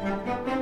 Música